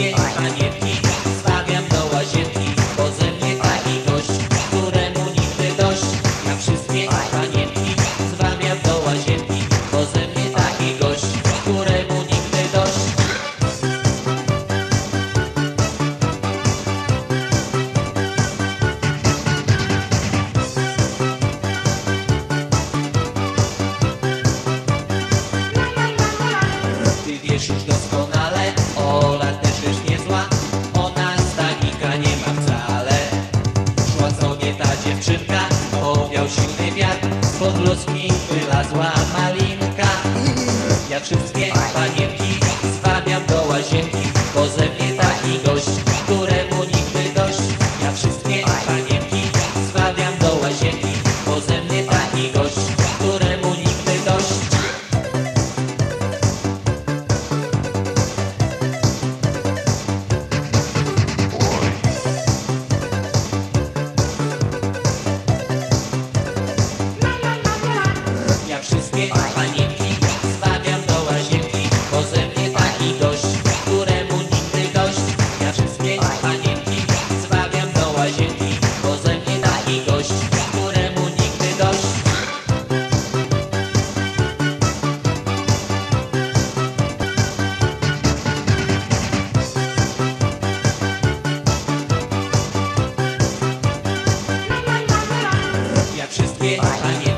Wszystkie panienki zwabiam do łazienki Bo ze mnie taki gość, któremu nigdy dość. Ja wszystkie panienki zwabiam do łazienki Bo ze mnie taki gość, któremu nigdy dość. Ty wiesz już doskonale, też nie ta dziewczynka Powiał silny wiatr, pod bluzki wylazła malinka. Ja wszystkie panienki 边打边